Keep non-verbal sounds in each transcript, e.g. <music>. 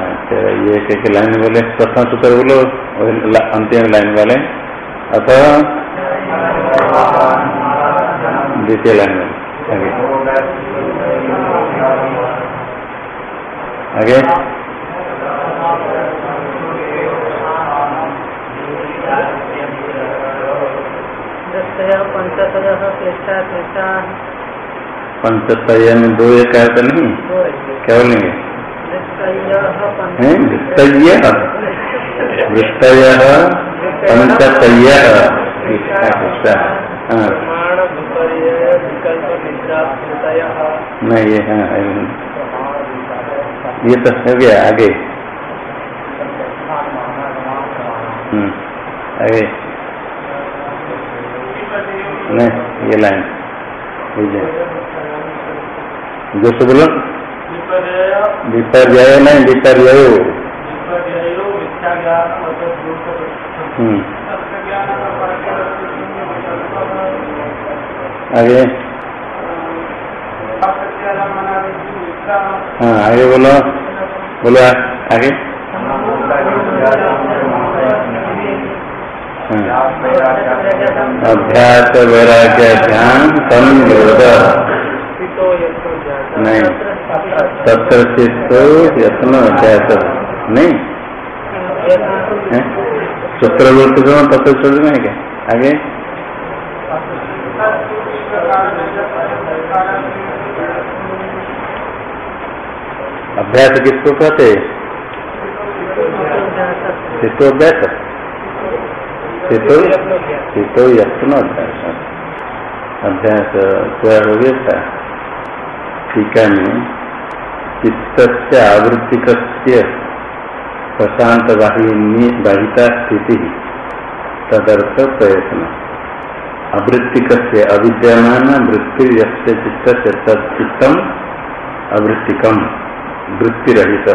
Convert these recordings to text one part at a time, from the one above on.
अच्छा ये एक लाइन बोले प्रथम सूत्र बोलो अंतिम लाइन वाले। अथवा द्वितीय लाइन वाले। आगे। आगे। पंचतय में दो एक नहीं? क्या बोलेंगे? वृत्तय वृत्तय पंचतय नहीं ये हाँ ये तो हो गया आगे। हम्म, आगे। नहीं ये लाइन। जो से बोलो। विपर्य नहीं विपर्य हम्म। आगे। हाँ आगे बोलो। बोलो आगे। अभ्यास वैराग्य ध्यान संयोग नहीं। तत्र चित्तो यत्न अभ्यास नहीं। छोड़ में क्या? आगे। अभ्यास किसको कहते चित्तो अभ्यास? यत्न अभ्यास? अभ्यास हो गया टीका में चित्त आवृत्तिक प्रशांत बाहिता स्थिति तदर्थ प्रयत्न। आवृत्तिक अविद्यमान वृत्ति चित्त से तत्चित्तम अवृत्तिकम वृत्ति रहित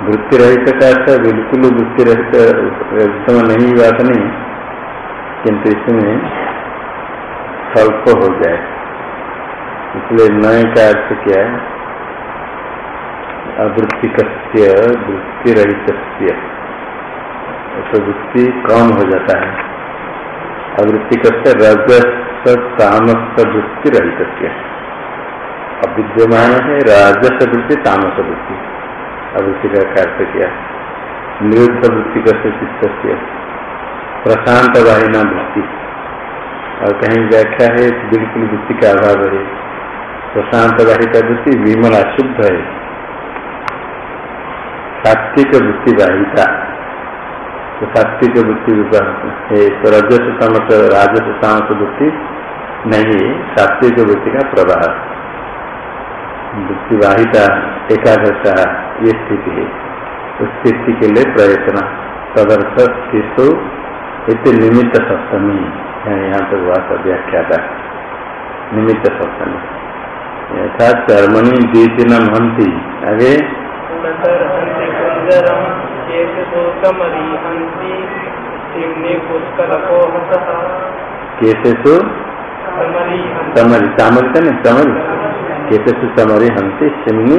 वृत्ति का अर्थ बिल्कुल वृत्ति रहित नहीं, बात नहीं, किंतु इसमें स्वल्प हो जाए। इसलिए नए का अर्थ क्या है? अवृत्तिक वृत्ति रहित तो वृत्ति कम हो जाता है। अवृत्तिक रजस तामस वृत्ति रहित अविद्यमान है राजस वृत्ति, तामस वृत्ति। अवृत्ति का कार्य किया? निरुद्ध वृत्ति चित्त प्रशांत वाहिना वृत्ति और कहीं व्याख्या है बिल्कुल वृत्ति का अभाव है। प्रशांत वाहिका वृत्ति विमला शुद्ध है। सात्विक वृत्ति वाहिका तो सात्विक वृत्ति तो रजस राजस तामस वृत्ति नहीं सात्विक वृत्ति का प्रवाह। वृत्ति वृत्तिवाहिता एकादशा, ये स्थिति है। उस स्थिति के लिए प्रयत्न, तदर्थ स्थित इतने निमित्त सप्तमी। यहाँ तक बात व्याख्या निमित्त सप्तमी। यथा चर्मणी द्वितीन हंती। आगे कैसे तो समरी। सामरी था नहीं समरी। कैसे सुमरी हँसी सिमनी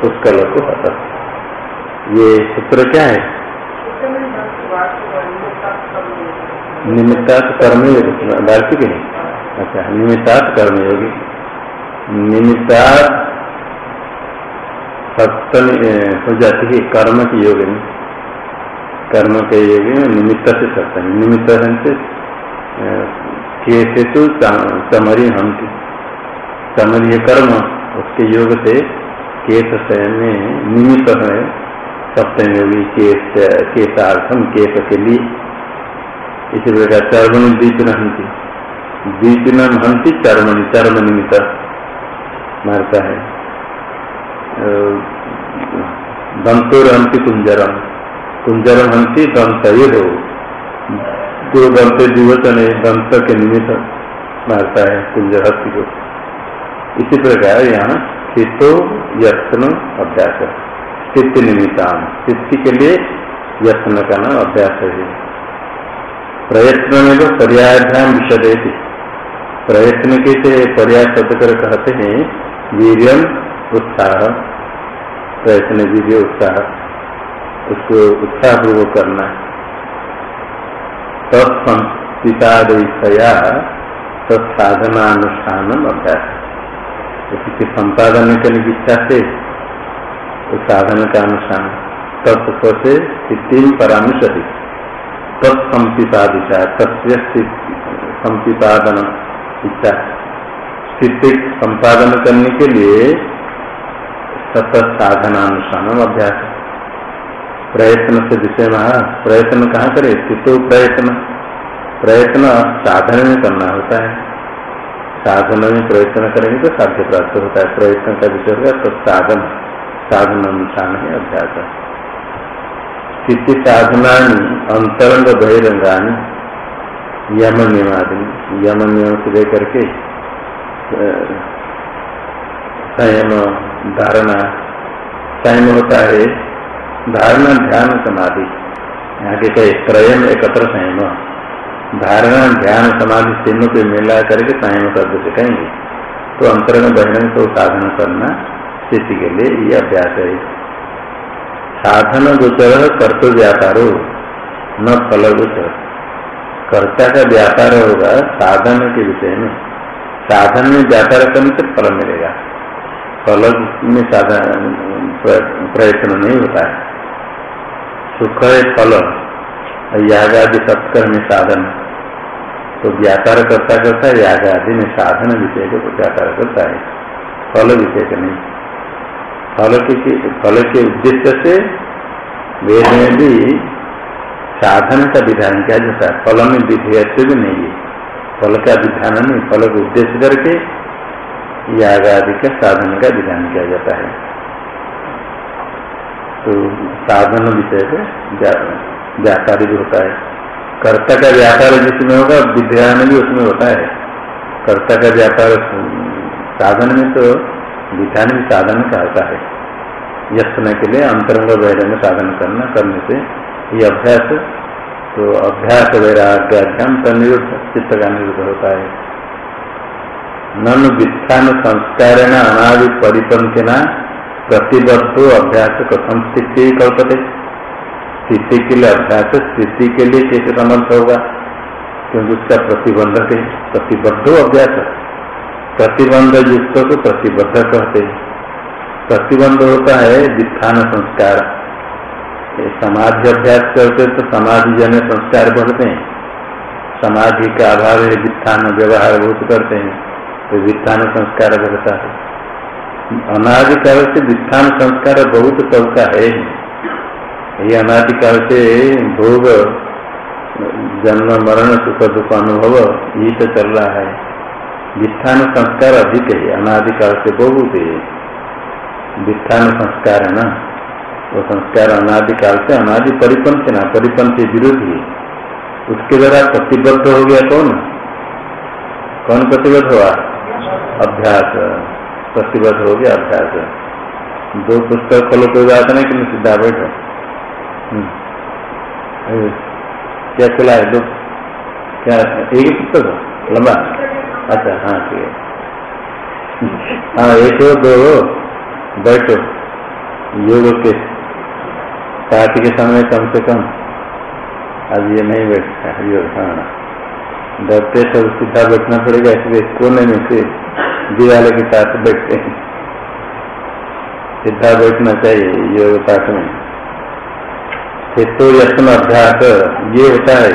पुष्कल को हत। ये सूत्र क्या है? निमित्तात कर्मयोग। वार्षिक है अच्छा निमित्तात कर्मयोगी। निमित्तात सप्तमी हो जाती है कर्म के योग। में कर्म के योग में निमित्त से सप्तमी निमित्त से कैसे तो समरी हँसी समरीय कर्म, उसके योग से केस में निमित्त है। सप्तम योगी केस केसार्थम केस के लिए। इसी प्रकार चर्मणि द्वीपिन हँसी द्वीपिन हँसी चर्मणि चर्म निमित्त। मारता है। दंतोर हँसी कुंजरम। कुंजरम हँसी दंत ये हो। दो दंत दिवचन है दंत के निमित्त मारता है कुंजर हस्ती को। इसी प्रकार यहाँ स्थितो यत्न अभ्यास स्थिति निमित्तान। स्थिति के लिए यत्न का नाम अभ्यास है। प्रयत्न में तो पर्याध्यान विषय प्रयत्न के से पर्याय शब्द कर कहते हैं, वीरियम उत्साह, प्रयत्न विधि उत्साह, उसको उत्साहपूर्वक करना तत्संपितादया तत्साधनानुष्ठान अभ्यास। उसके संपादन करने की इच्छा से उस साधन का अनुष्ठान तत्व से स्थिति परामर्शति तत्संपितादिशा तस्य संपितादन इच्छा। स्थिति संपादन करने के लिए सतत साधनानुष्ठान अभ्यास। प्रयत्न से विषय में प्रयत्न कहाँ करे? स्थितो प्रयत्न। प्रयत्न साधन में करना होता है। साधन में प्रयत्न करेंगे तो साध्य प्राप्त होता है। प्रयत्न का विषय होगा तो साधन। साधन अनुष्ठान है अभ्यास। स्थिति साधना अंतरंग बहिरंगानी। यम नियमादि यम नियम से लेकर के संयम धारणा, संयम होता है, धारणा ध्यान समाधि। यहाँ के कहे, त्रयम एकत्र संयम। धारणा ध्यान समाधि तीनों को मिला करके संयम शब्द से कहेंगे। तो अंतरण बहिरंग को साधन करना स्थिति के लिए ये अभ्यास है। साधन गोचर कर्तव्य व्यापारो न फल गोचर कर्ता का व्यापार होगा, साधन के विषय में। साधन में व्यापार करने से फल मिलेगा। फल में साधन, प्रयत्न नहीं होता है। सुख है फल, याग आदि सत्कर्म साधन। तो व्यापार करता करता है याग आदि में साधन विषय को व्यापार करता है। फल विषय का नहीं। फल के फल के उद्देश्य से वेद में भी साधन का विधान किया जाता है फल में विधेयक भी नहीं है। फल का विधान नहीं, फल को उद्देश्य करके याग आदि का साधन का विधान किया जाता है। तो साधन विषय से व्यापारी भी होता है। कर्ता का व्यापार जिसमें होगा विधान भी उसमें होता है। कर्ता का व्यापार, साधन में तो विधान भी साधन का होता है। यत्न के लिए अंतरंग वैरंग साधन करना, करने से ये अभ्यास तो अभ्यास वैराग्य वैराग्याध्यान तनिरुद्ध चित्त का निरुद्ध होता है। नन वित्थान संस्कार अनादि परिपंथना प्रतिबद्ध अभ्यास कथम स्थिति कल्पते। स्थिति के लिए अभ्यास, स्थिति के लिए कैसे समर्थ होगा? क्योंकि उसका प्रतिबंधक है, प्रतिबद्ध अभ्यास। प्रतिबंध युक्त को प्रतिबद्ध कहते हैं। प्रतिबंध होता है वित्थान संस्कार। समाधि अभ्यास करते तो समाधि जन संस्कार बढ़ते हैं। समाधि का अभाव है, वित्थान व्यवहार बहुत करते हैं तो वित्थान संस्कार बढ़ता है। अनादिकाल से वित्थान संस्कार बहुत चलता है। ये अनादिकाल से भोग, जन्म, मरण, सुख, दुख, अनुभव यही तो चल रहा है। वित्थान संस्कार अधिक है, अनादिकाल से बहुत है। वित्थान संस्कार है ना। वो संस्कार अनादिकाल से अनादि परिपंथ ना, परिपंथ विरोधी उसके द्वारा प्रतिबद्ध हो गया कौन? कौन प्रतिबद्ध हुआ? अभ्यास। प्रतिबद्ध हो गया अभ्यास। दो पुस्तक खोलो कोई बात नहीं कि सीधा बैठो। क्या खुला है? दो। क्या एक ही पुस्तक लंबा? अच्छा हाँ ठीक है। हाँ एक हो, दो बैठो। योग के पार्टी के समय कम से कम। अब ये नहीं बैठता योग हाँ डरते सब सीधा बैठना पड़ेगा, इसलिए कोने में से दिवाले के साथ बैठते हैं। सीधा बैठना चाहिए योग पाठ में। तो यत्न अभ्यास, ये होता है,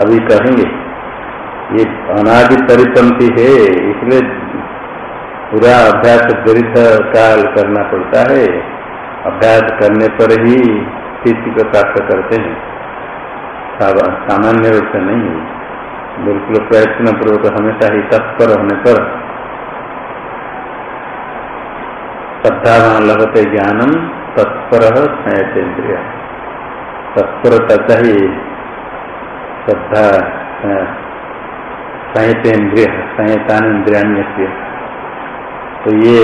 अभी कहेंगे। ये अनादि परिपंथी है, इसलिए पूरा अभ्यास दीर्घ काल करना पड़ता है। अभ्यास करने पर ही स्थिति को प्राप्त करते हैं। सामान्य रूप से नहीं बिल्कुल प्रयत्न पूर्वक हमेशा ही तत्पर होने पर श्रद्धावान लगते ज्ञानम तत्पर संयतेन्द्रिय तत्परता चाहिए। श्रद्धा संयतेन्द्रिय संयतान इंद्रियान्य तो ये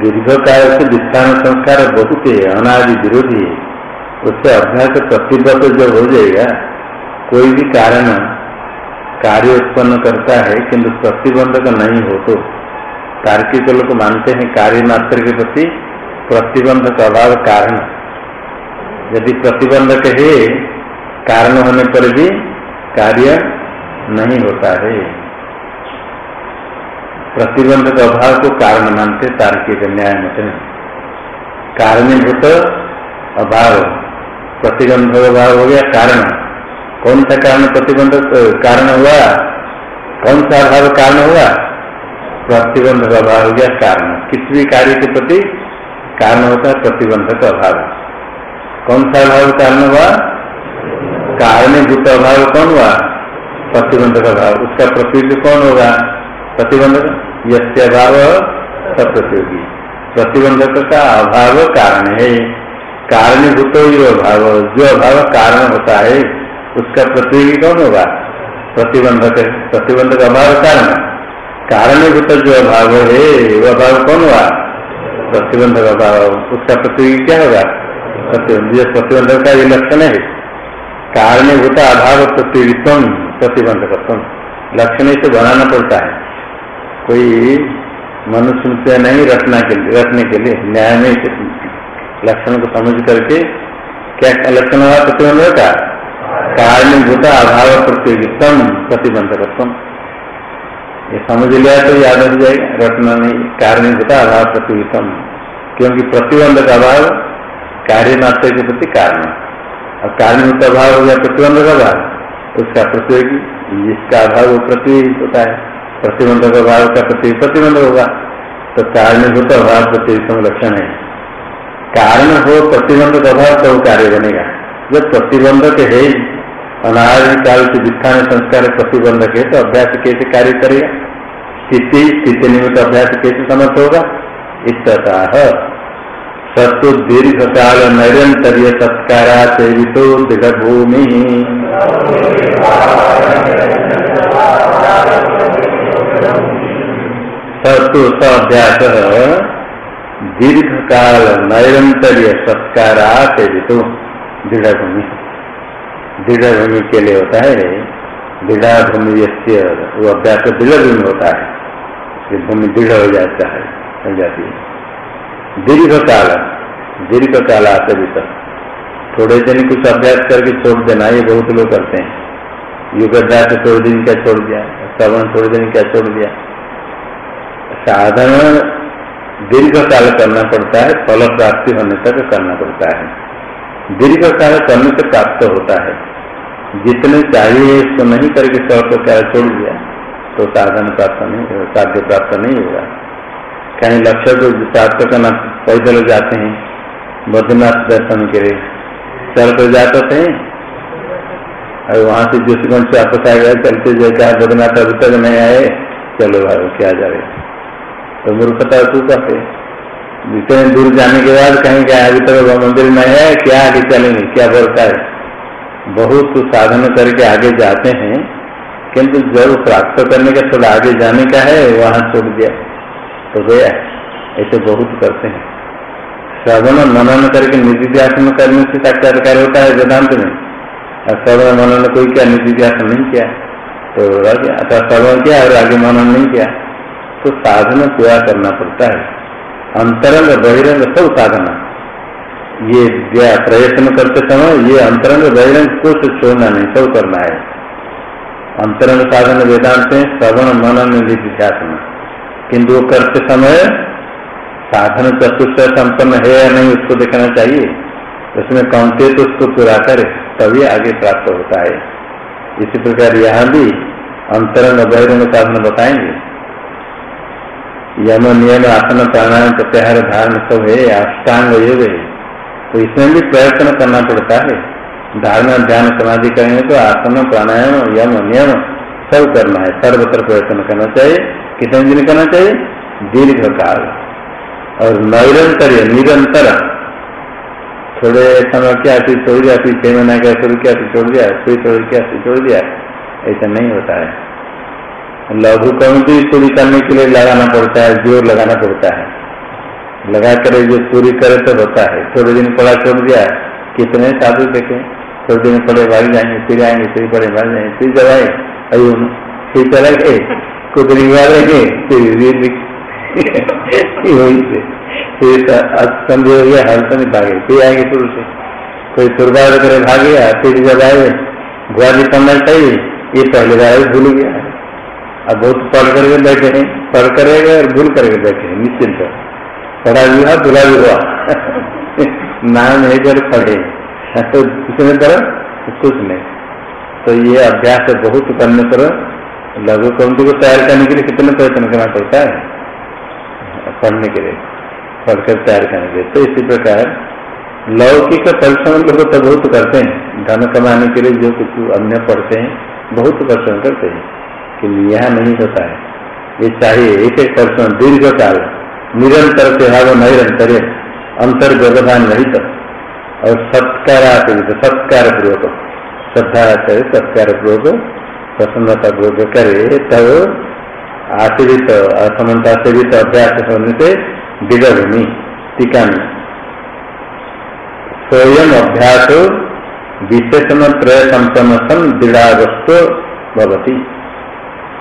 दीर्घ काल से विस्थान संस्कार बहुत है अनादि विरोधी है उससे अभ्यास प्रतिबद्ध जब हो जाएगा कोई भी कारण कार्य उत्पन्न करता है किंतु प्रतिबंधक नहीं हो तो तार्किक लोग मानते हैं कार्य मात्र के प्रति प्रतिबंधक अभाव कारण यदि प्रतिबंधक है कारण होने पर भी कार्य नहीं होता है प्रतिबंधक अभाव को कारण मानते तार्किक न्याय मत कारणीभूत अभाव प्रतिबंधक अभाव हो गया, कारण। कौन सा कारण प्रतिबंधक कारण हुआ? कौन सा अभाव कारण हुआ? प्रतिबंध का अभाव हो गया, कारण। किसी भी कार्य के प्रति कारण होता है प्रतिबंधक अभाव। कौन सा अभाव कारण हुआ? कारणीभूत अभाव कौन हुआ? प्रतिबंधक अभाव। उसका प्रतिबंध कौन होगा? प्रतिबंधक यस्य अभाव सप्रतियोगी। प्रतिबंधक का अभाव कारण है। कारणीभूत ही अभाव। जो अभाव कारण होता है, उसका प्रतियोगी कौन होगा? प्रतिबंधक प्रतिबंधक अभाव कारण। कारणीभूत जो अभाव है, वो अभाव कौन हुआ प्रतिबंधक अभाव। उसका प्रतियोगी क्या होगा? प्रतिबंध। प्रतिबंधक का ये लक्षण है। कारणीभूत अभाव प्रतियोगित्व प्रतिबंधक लक्षण इसे बनाना पड़ता है। कोई मनुष्य नहीं रखना के लिए, रखने के लिए, न्याय में लक्षण को समझ करके क्या लक्षण हुआ? प्रतिबंध का कारणीभूता अभाव प्रतियोगितम प्रतिबंधकत्म ये समझ लिया तो याद हो जाएगा। रटना नहीं, कारणीभूता अभाव प्रतियोगितम। क्योंकि प्रतिबंध का अभाव कार्य मात्र के प्रति कारण और कारणीभूत अभाव हो गया प्रतिबंध का अभाव उसका प्रतियोगी, जिसका अभाव वो प्रतियोगित होता है। प्रतिबंधक भाव का प्रति प्रतिबंध होगा? तो कारणीभूत अभाव प्रतिम लक्षण है। कारण हो, प्रतिबंधक अभाव तो कार्य बनेगा। जब प्रतिबंधक है, अनादि काल से संस्कार प्रतिबंधक है तो अभ्यास कैसे कार्य करेगा? स्थिति स्थिति निमित्त अभ्यास कैसे समर्थ होगा? इतः सत्व दीर्घ काल नैरंतर्य सत्कारा सेवितो दृढ़ भूमि सतु अभ्यास दीर्घ काल नैरंतर्य सत्कारा सेवितो दृढ़ भूमि दृढ़ भूमि के लिए होता है दृढ़ भूमि वो अभ्यास दृढ़ भूमि होता है भूमि दृढ़ हो जाता है, हो जाती है। दीर्घ काल दीर्घ काल आसेवित थोड़े दिन कुछ अभ्यास करके छोड़ देना, ये बहुत लोग करते हैं। युग अभ्यास थोड़े दिन क्या छोड़ दिया, श्रवण थोड़े दिन क्या छोड़ दिया। साधन दीर्घ काल करना पड़ता है, फल प्राप्ति होने तक करना पड़ता है। दीर्घ काल करने से प्राप्त होता है। जितने चाहिए उसको नहीं करके स्वर्ग क्या छोड़ दिया तो साधन प्राप्त नहीं साध्य प्राप्त नहीं होगा। कहीं लक्ष्य को प्राप्त करना, पैदल जाते हैं, बद्रीनाथ दर्शन के लिए। चल कर जाते थे, और वहाँ से ज्योतिगंज से वापस आ गया चलते जो क्या बद्रीनाथ अभी तक नहीं आए, चलो भाई क्या जा रहे तो मूर्खता तू कहते जितने दूर जाने के बाद कहीं क्या अभी तक मंदिर में है, क्या आगे चलेंगे, क्या बोलता है? बहुत साधन करके आगे जाते हैं, किंतु जब प्राप्त करने का थोड़ा आगे जाने का है, वहाँ छोड़ दिया तो गया ऐसे बहुत करते हैं। श्रवण मनन करके निधि निधिध्यासन करने से साक्षात्कार होता है वेदांत में? और श्रवण मनन कोई क्या, निधिध्यासन नहीं किया। तो अथवा श्रवण किया और आगे मनन नहीं किया। तो साधन पूरा करना पड़ता है। अंतरंग, बहिरंग सब साधना। ये प्रयत्न करते समय ये अंतरंग, बहिरंग कुछ छोड़ना नहीं, सब करना है। अंतरंग साधन वेदांत में श्रवण, मनन निधिध्यासन किंतु वो करते समय साधन चतुष्ट संपन्न है या नहीं, उसको देखना चाहिए। उसमें कौनते तो उसको पूरा करे, तभी आगे प्राप्त होता है। इसी प्रकार यहाँ भी अंतरंग, बहिरंग साधन बताएँगे। यम नियम आसन प्राणायाम प्रत्याहार धारण सब है अष्टांग योग है तो इसमें भी प्रयत्न करना पड़ता है। धारणा, ध्यान, समाधि करेंगे तो आसन प्राणायाम यम नियम सब करना है। सर्वत्र प्रयत्न करना चाहिए। कितने दिन करना चाहिए? दीर्घ काल और निरंतर निरंतर। थोड़े समय क्या फिर छोड़ दिया, फिर छह महीना क्या शुरू किया, फिर छोड़ दिया, फिर छोड़ किया फिर छोड़ दिया। ऐसा नहीं होता है। लघु कम भी पूरी करने के लिए लगाना पड़ता है, ज़ोर लगाना पड़ता है। लगा कर जो पूरी करे तो होता है। थोड़े दिन पड़ा छोड़ दिया, कितने साधु देखे। थोड़े दिन पड़े भाग जाएँगे, फिर आएँगे, फिर पड़े भाग जाएँगे, फिर जब आए, अयो, फिर चले गए कुछ लेंगे फिर फिर संधि हो गया, हर समय भागे, फिर आएँगे पुरुष कोई सुरबार करे गया, फिर जब आए पढ़ना चाहिए, ये पहले बार भूल गया। अब बहुत पढ़ करके बैठे हैं, पढ़ करेगा और भूल करके बैठे हैं, निश्चिंत। पढ़ा भी हुआ बुरा भी हुआ। <laughs> नाम है कर पढ़े। <laughs> तो किसने करो कुछ नहीं तो ये अभ्यास बहुत करने पर। लघु कौंती को तैयार करने के लिए कितने प्रयत्न करना पड़ता है? पढ़ने के लिए, पढ़कर तैयार करने के लिए। तो इसी प्रकार, लौकिक परिश्रम लोग तो बहुत करते हैं। धन कमाने के लिए जो कुछ अन्य पढ़ते हैं, बहुत परिश्रम करते हैं। कि यहाँ नहीं होता है। ये चाहिए, एक एक परिश्रम दीर्घ काल निरंतर भाव निरंतर अंतर व्यवधान नहीं तो और सत्कार सत्कार पूर्वक श्रद्धा करे सत्कार पूर्वक प्रसन्नता पूर्वक करे, तब आश्रित असमता आश्रित अभ्यास होने से दिगभूमि टीका में स्वयं अभ्यास विशेषण त्रय संपन्न सन दृढ़ावस्थ भवती।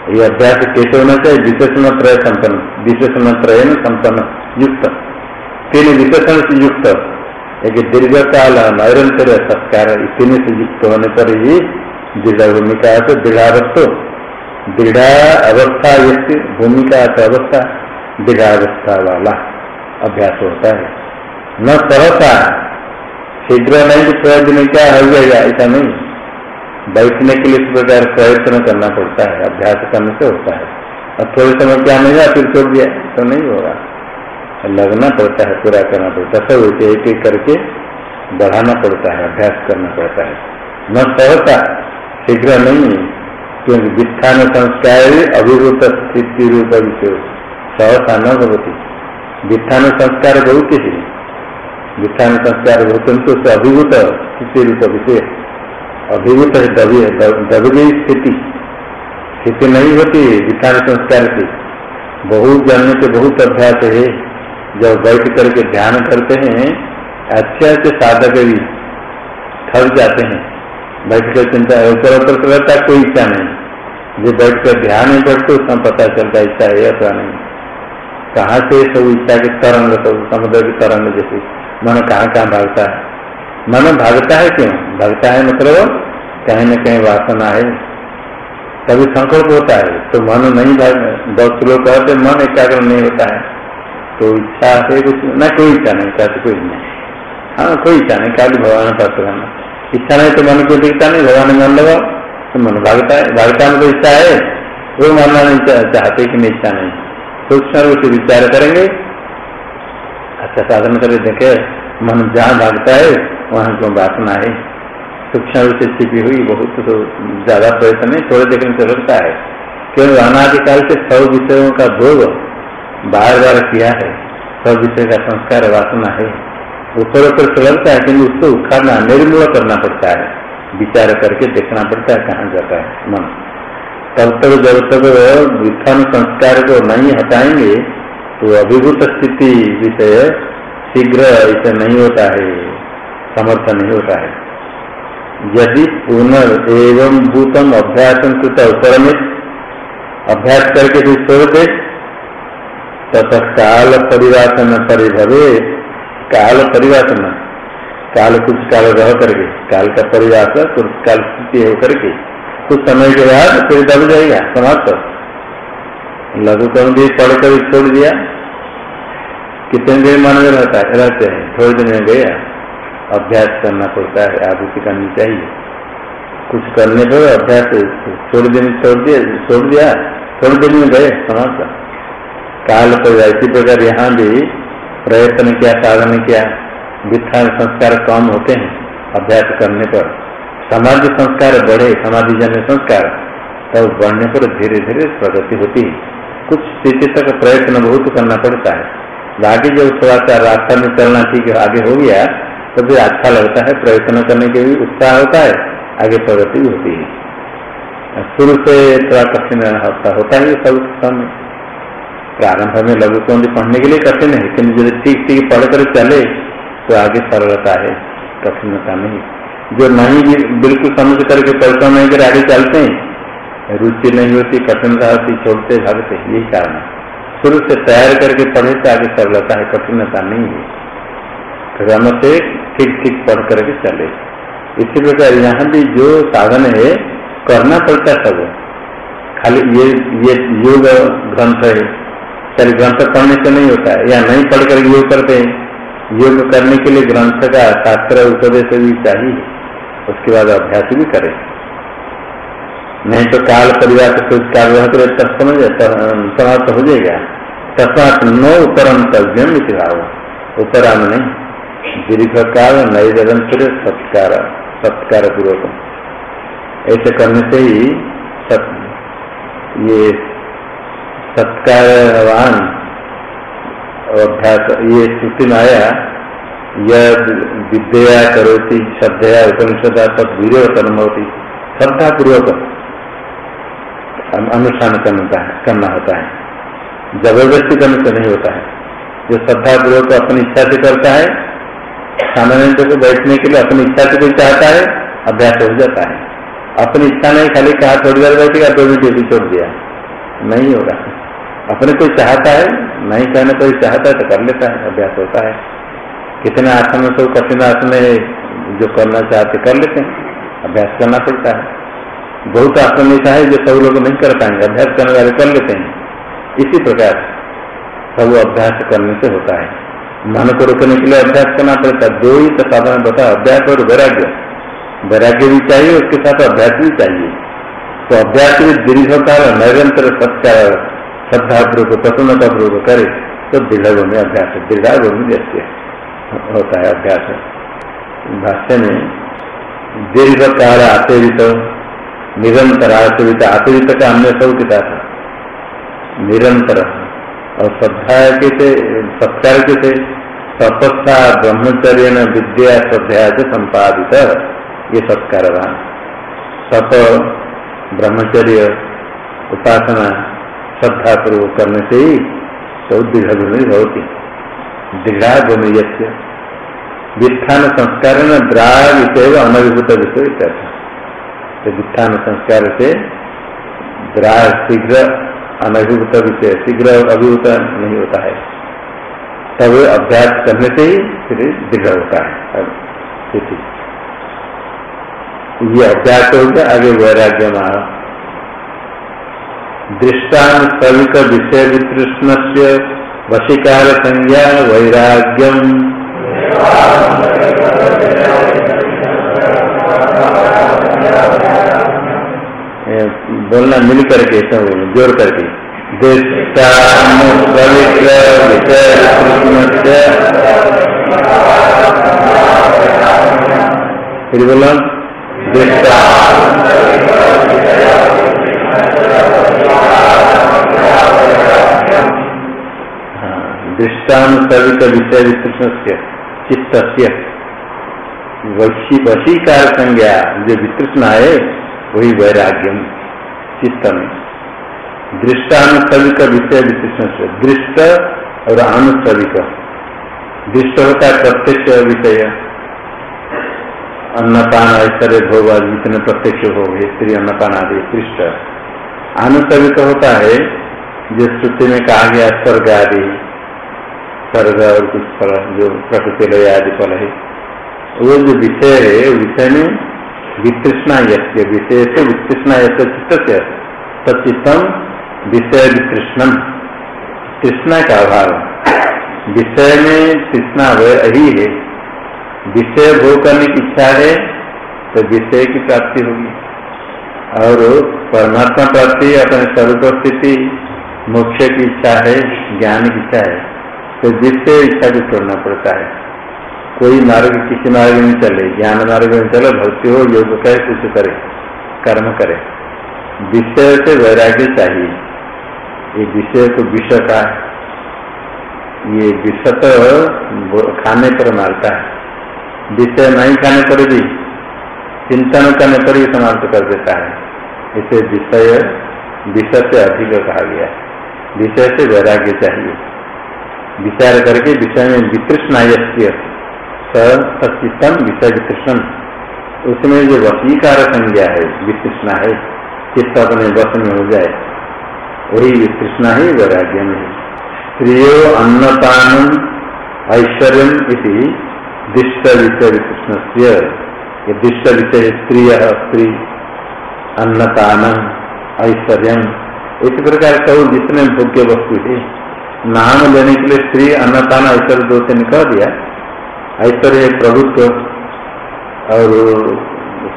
ये अभ्यास कैसे होना चाहिए विशेषण त्रय संपन्न विशेषण त्रय संपन्न युक्त तीन विशेषण से युक्त एक दीर्घ काल नैरंतर सत्कार तीन से युक्त होने पर ही दृढ़ भूमिका है तो दृढ़ावस्थ दृढ़ अवस्था ये भूमिका है अवस्था दृढ़ावस्था वाला अभ्यास होता है न सहता शीघ्र नहीं कि प्रयोजन क्या हो जाएगा ऐसा नहीं बैठने के लिए इस प्रकार प्रयत्न करना पड़ता है, अभ्यास करने से होता है। और थोड़े समय क्या नहीं हुआ फिर छोड़ दिया तो नहीं होगा। लगना पड़ता है, पूरा करना पड़ता है, सब एक एक करके बढ़ाना पड़ता है, अभ्यास करना पड़ता है। न सहता शीघ्र नहीं, क्योंकि वित्थान संस्कार अभिभूत स्थिति रूप विषय सहसा न भवती। वित्थान संस्कार बहुत ही वित्थान संस्कार बहुत तो अभिभूत स्थिति रूप विषय अभिभूत है दब गई स्थिति। स्थिति नहीं होती, विचार संस्कार की। बहुत जन्म से बहुत अभ्यास है। जब बैठ करके ध्यान करते हैं, अच्छे अच्छे साधक भी थक जाते हैं। बैठ कर चिंता, ऊपर ऊपर रहता कोई इच्छा नहीं। जो बैठ कर ध्यान में बैठते उसमें पता चलता इच्छा है अथवा नहीं। कहाँ से सब इच्छा के तरंग, सब समुद्र की तरंग जैसे। मन कहाँ कहाँ भागता है? मन भागता है क्यों? भागता है मतलब कहीं न कहीं वासना है। कभी संकल्प होता है तो मन नहीं भाग, बहुत लोग कहते मन एकाग्र नहीं होता है। तो इच्छा है कुछ, न कोई इच्छा नहीं कहते कोई नहीं। हाँ कोई इच्छा नहीं, खाली भगवान प्राप्त करना इच्छा नहीं तो मन को दिखता नहीं, भगवान मन लगाओ तो मन भागता है। भागता में तो इच्छा है, वो मानना नहीं चाहते कि नहीं, इच्छा नहीं। सूक्ष्म रूप विचार करेंगे। अच्छा साधन करके देखे, मन जहाँ भागता है वहाँ क्यों वासना है। सूक्ष्म रूप से छिपी हुई, बहुत तो ज़्यादा प्रयत्न नहीं, थोड़े देखने से लगता है। क्यों अनाधिकाल से सौ विषयों का भोग बार बार किया है। सौ विषय का संस्कार वासना है। ऊपर ऊपर से लगता है किन्तु उसको उखाड़ना, निर्मूल करना पड़ता है। विचार करके देखना पड़ता है कहाँ जाता है मन। तब तक जब तक वित्थान संस्कार को नहीं हटाएँगे तो अभिभूत स्थिति विषय शीघ्र ऐसा नहीं होता है। समर्थ नहीं होता है। यदि पुनर् एवं भूतम अभ्यास कृत अवसर में अभ्यास करके भी छोड़ दे तथा काल परिवासन परिभवे, काल परिवासन काल कुछ काल रह करके, काल का परिवास कुछ काल स्थिति हो करके, कुछ समय के बाद फिर दब जाएगा, समाप्त। लघु कम भी पढ़कर छोड़ दिया। कितने दिन मन में रहता है, रहते हैं, थोड़े दिन में गया। अभ्यास करना पड़ता है आवृत्ति करनी चाहिए। कुछ करने पर अभ्यास थोड़े दिन, छोड़ दिया छोड़ दिया थोड़े दिन में गए समाप्त काल पर इसी प्रकार यहाँ भी प्रयत्न किया, साधन किया वित्था संस्कार कम होते हैं अभ्यास करने पर। समाधि संस्कार बढ़े, समाधि जन्य संस्कार तब बढ़ने पर धीरे धीरे प्रगति होती है। कुछ स्थिति तक प्रयत्न बहुत करना पड़ता है। बाकी जब थोड़ा सा रास्ता में चलना ठीक है आगे हो गया तो फिर अच्छा लगता है, प्रयत्न करने के भी उत्साह होता है, आगे प्रगति भी होती है। शुरू से थोड़ा कठिन होता होता है सब समय प्रारंभ में लघु कौंदी पढ़ने के लिए कठिन है, लेकिन जो ठीक ठीक पढ़ कर चले तो आगे सरलता है, कठिनता नहीं। जो नहीं बिल्कुल समझ करके परिश्रम नहीं कर आगे चलते हैं, रुचि नहीं होती, कठिनता होती, छोड़ते भागते, यही कारण है। शुरू से तैयार करके पढ़े तो आगे सरलता है, कठिनता नहीं है। क्रम से ठीक ठीक पढ़ करके चले। इसी प्रकार यहाँ भी जो साधन है, करना पड़ता सब खाली ये ये योग ग्रंथ है चल ग्रंथ पढ़ने से नहीं होता है, या नहीं पढ़ कर योग करते हैं। योग करने के लिए ग्रंथ का शास्त्र, उपदेश भी चाहिए। उसके बाद अभ्यास भी करें। नहीं तो काल परिवार से कुछ काल तब समझ समाप्त हो जाएगा। तस्मात नो उपरंतव्यम भाव। उपराम नहीं। दीर्घ काल निरंतर सत्कार सत्कार पूर्वक। ऐसे करने से ही सत, ये सत्कारवान अभ्यास ये स्थिति में आया विद्या करोती श्रद्धया उपनिषदा तब वीर कर्म होती श्रद्धा पूर्वक अनुष्ठान करना करना होता है। ज़बरदस्ती करने से नहीं होता है। जो श्रद्धा पूर्वक अपनी इच्छा से करता है सामान्य को बैठने के लिए अपनी इच्छा से कोई चाहता है, अभ्यास हो जाता है। अपनी इच्छा नहीं, खाली कहा थोड़ी देर बैठेगा तो भी भी छोड़ दिया। नहीं होगा। अपने कोई चाहता है, नहीं कहने कोई चाहता है तो कर लेता है, अभ्यास होता है। कितने आसन में तो कठिन आसन में जो करना चाहते, कर लेते हैं। अभ्यास करना पड़ता है। बहुत आसन ऐसा है जो सब लोग नहीं कर पाएँगे। अभ्यास करने वाले कर लेते हैं। इसी प्रकार सब अभ्यास करने से होता है। मन को रोकने के लिए अभ्यास करना पड़ता, दो ही तो साधन बता, अभ्यास और वैराग्य। वैराग्य भी चाहिए, उसके साथ अभ्यास भी चाहिए। तो अभ्यास भी दीर्घकाल निरंतर सत्कार श्रद्धापूर्वक प्रसन्नता पूर्वक करे तो दृढ़ में अभ्यास दृढ़ में जैसे होता है अभ्यास। भाष्य में दीर्घ काल आचरित, निरंतर आचरित आचरित का अन्य सब किता था निरंतर, और श्रद्धा के थे सत्कार के थे तपस्या ब्रह्मचर्य विद्या श्रद्धा से संपादित ये सत्कारवान। तप ब्रह्मचर्य उपासना श्रद्धा पूर्वक करने से ही सब दृढ़ होती दृढ़ा भूमि वित्थान संस्कार न द्रा अनभिभूत विषय तो वित्थान संस्कार से द्रा शीघ्र अनभिभूत विषय, शीघ्र अभिभूत नहीं होता है। तब अभ्यास करने से ही फिर दृढ़ होता है ये अभ्यास हो गया, आगे वैराग्य मार दृष्टान सविक विषय वितृष्ण से वशीकार संज्ञा वैराग्यम। बोलना मिल करके सब जोड़ करके। फिर बोलो दृष्टानुसर्वित विषय विकृष्ण से चित्त वशीकार संज्ञा जो वितृष्णा है वही वैराग्यम चित्त में दृष्टानुसविक विषय वितृष्ण से। दृष्ट और आनुसविक दृष्ट होता है प्रत्यक्ष विषय। अन्नपान, ऐश्वर्य, भोग आदि जितने प्रत्यक्ष हो गए स्त्री अन्नपान आदि, दृष्ट। आनुसविक होता है, जो श्रुति में कहा गया, स्वर्ग आदि। स्वर्ग और कुछ फल, जो प्रकृति लय आदि फल है। वो जो विषय है विषय में वितृष्णा यस्य, विषय से वितृष्णा यश चित्त से सचितम विषय वितृष्णम। तृष्णा का अभाव विषय में तृष्णा ही है। विषय भोग करने की इच्छा है तो विषय की प्राप्ति होगी। और परमात्मा प्राप्ति, अपने स्वरूप स्थिति, मोक्ष की इच्छा है, ज्ञान की इच्छा है तो जिससे इच्छा को छोड़ना पड़ता है। कोई मार्ग किसी मार्ग में चले, ज्ञान मार्ग में चले, भक्ति हो, योग करे, कुछ करे, कर्म करे। विषय से वैराग्य चाहिए। ये विषय तो विष का ये विष तो खाने पर मारता है। विषय नहीं खाने पर भी, चिंतन करने पर भी समाप्त कर देता है। इसे विषय विष से अधिक कहा गया विषय से वैराग्य चाहिए। विचार करके विषय में वितृष्णा सचितम विषय वितृष्ण। उसमें जो वसीकार संज्ञा है, वितृष्णा है चित्त अपने वश में हो जाए वही वितृष्णा ही वैराग्य में स्त्रियो अन्नपान ऐश्वर्य दिष्ट कृष्ण से ये दिष्ट स्त्रिय स्त्री अन्नपान ऐश्वर्य इस प्रकार कहो, जितने भोग्य वस्तु है, नाम लेने के लिए स्त्री अन्नपान ऐश्वर्य दो तीन कह दिया। ऐश्वर्य प्रभुत्व और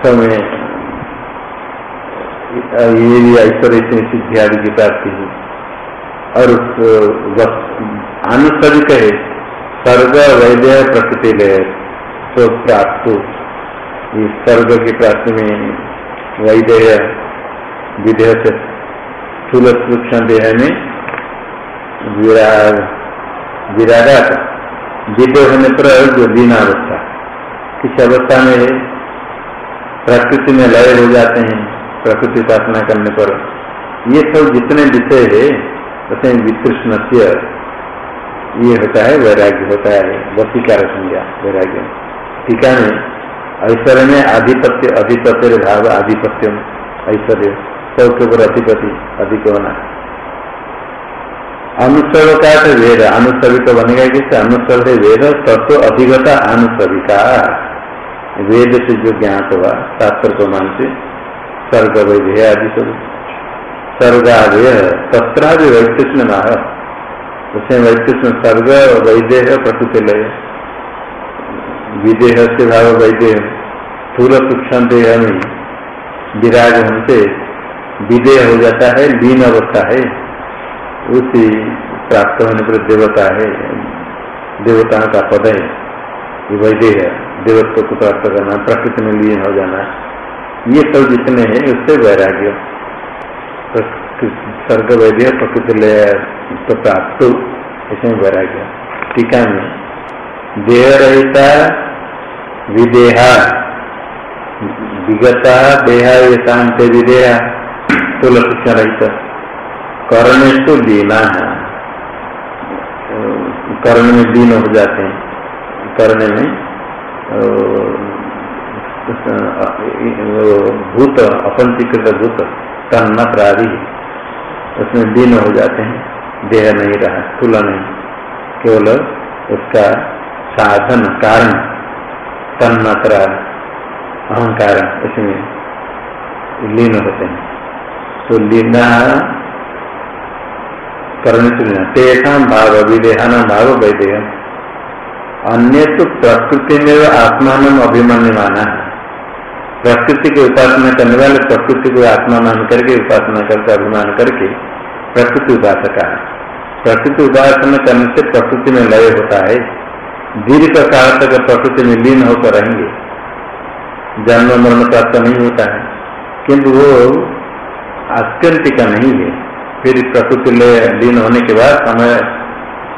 समय ये भी ऐश्वर्य इतनी सिद्धि आदि की प्राप्ति है और आनुसरिक है स्वर्ग वैद्य प्रकृति ले तो प्राप्त इस स्वर्ग की प्राप्ति में वैदेह विधेय से स्थूल सूक्ष्म देह में विराट विदेह होने पर जो दीन अवस्था। किस अवस्था में? प्रकृति में लय हो जाते हैं। प्रकृति उपासना करने पर। ये सब जितने विषय है उसमें विकृष्ण से, ये होता है वैराग्य, होता है। वसीकार संज्ञा, वैराग्य। टीका में, ऐश्वर्य में आधिपत्य अधिपत्य भाव आधिपत्य ऐश्वर्य। सबके ऊपर अधिपति अधिक होना अनुसव का तो वेद अनुसविक बनेगा किससे अनुसव है वेद, तत्व अधिकता अनुसविका। वेद से जो ज्ञात हुआ, शास्त्र को मानते स्वर्ग वैध आदि सब। सर्गादय, तत्रादि वैकृष्ण माह उसमें वैकृष्ण सर्ग वैदेह प्रकृति लय विदेह से भाव वैदेह। स्थूल सूक्ष्म देह में विराज हमसे विदेह हो जाता है, लीन अवस्था है। उसी प्राप्त होने पर देवता है। देवताओं का पद है। वैदेह। देवत्व को प्राप्त करना, प्रकृति में लीन हो जाना। ये सब जितने हैं उससे वैराग्य सर्ग वैद्य प्रकृति ले तो प्राप्त इसमें वैराग्य टीका में देह रहता विदेहा। विगता देहा, ये शांत विदेहा। तो लक्षण रहित। कर्ण तो लीना है कर्ण में लीन हो जाते हैं। कर्ण में भूत अपंचीकृत भूत तन्न प्रादि उसमें दिन हो जाते हैं, देह नहीं रहा स्थूल नहीं। केवल उसका साधन, कारण तन्मात्रा अहंकार उसमें लीन होते हैं। तो लीना करने से लेना। तेषा भाव, विदेहान भाव, वैदेह। अन्य तो प्रकृति में आत्मान अभिमान्य माना है प्रकृति की उपासना करने वाले, प्रकृति को आत्मा मान करके, उपासना करके, अभिमान करके प्रकृति उपासका है। प्रकृति उपासना करने से प्रकृति में लय होता है। दीर्घ काल तक प्रकृति में लीन होकर रहेंगे। जन्म, मरण प्राप्त नहीं होता है। किंतु वो आत्यंतिका नहीं है। फिर प्रकृति लय, लीन होने के बाद समय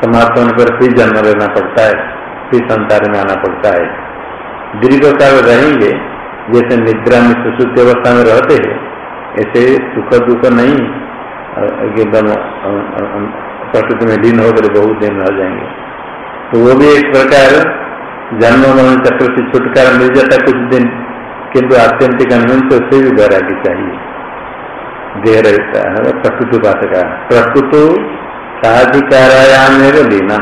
समाप्त होने पर फिर जन्म लेना पड़ता है, फिर संसार में आना पड़ता है। दीर्घ काल रहेंगे जैसे निद्रा में सुसुप्त अवस्था में रहते हैं, ऐसे सुख दुख नहीं एकदम प्रकृति में लीन होकर बहुत दिन रह जाएँगे। तो वो भी एक प्रकार जन्म मन चक्र से छुटकारा मिल जाता है कुछ दिन, किंतु आत्यंतिक से उससे भी वैराग्य चाहिए। देह रहता है, प्रकृति बात का। प्रकृति साधिकारायाम है लीना।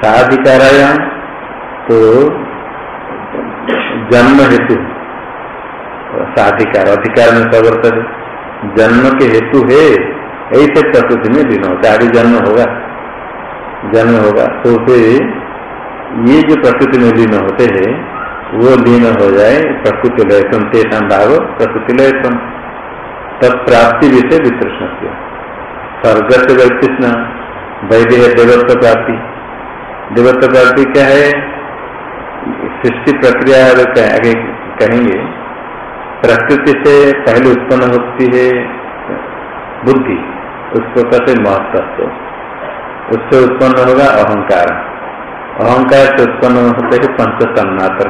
साधिकारायाम तो जन्म हेतु। साधिकार, अधिकार में प्रवर्तन जन्म के हेतु है, ऐसे प्रकृति में लीन होता आगे जन्म होगा। जन्म होगा तो फिर ये जो प्रकृति में लीन होते हैं, वो लीन हो जाए प्रकृति लयसम, तेषा भाव प्रकृति लयसम। तत्प्राप्ति विषय वितृष्ण स्वर्ग से वैद्य देवत्व प्राप्ति। देवत्व प्राप्ति क्या है? सृष्टि प्रक्रिया आगे कहेंगे, प्रकृति से पहले उत्पन्न होती है बुद्धि, उसको कहते महत्व उससे उत्पन्न होगा अहंकार। अहंकार से उत्पन्न होते हैं पंच तन्मात्र